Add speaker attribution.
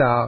Speaker 1: So